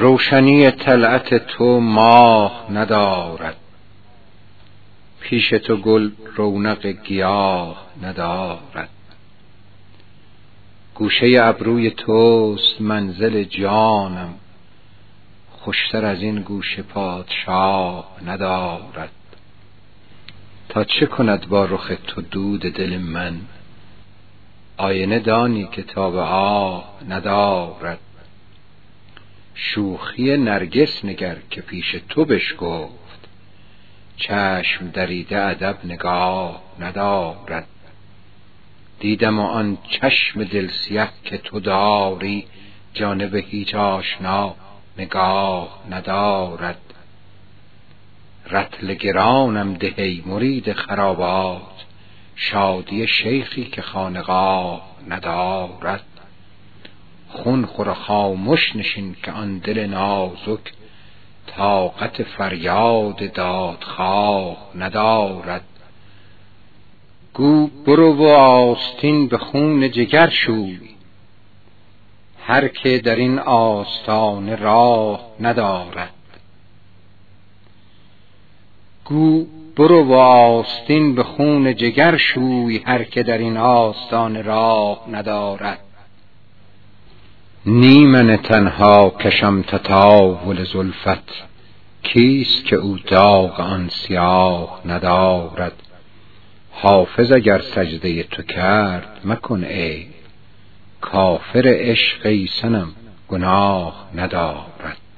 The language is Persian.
روشنی طلعت تو ماه ندارد. پیش تو گل رونق گیاه ندارد. گوشه ابروی توست منزل جانم. خوشتر از این گوشه پادشاه ندارد. تا چه کند با رخ تو دود دل من؟ آینه دانی که تاب آه ندارد. شوخی نرگس نگر که پیش تو بشگفت چشم دریده ادب نگاه ندارد. دیدم آن چشم دل سیه که تو داری جانب هیچ آشنا نگاه ندارد. رطل گرانم ده ای مرید خرابات شادی شیخی که خانقاه ندارد. خون خور و خامش نشین که آن دل نازک طاقت فریاد دادخواه ندارد. گو برو و آستین به خون جگر شوی هر که در این آستانه راه ندارد. گو برو و آستین به خون جگر شوی هر که در این آستانه راه ندارد. نی من تنها کشم تطاول زلفت کیست که او داغ آن سیاه ندارد؟ حافظ اگر سجده تو کرد مکن عیب کافر عشق ای صنم گناه ندارد.